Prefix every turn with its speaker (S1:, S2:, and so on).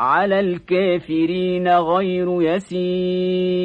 S1: على الكافرين غير يسير.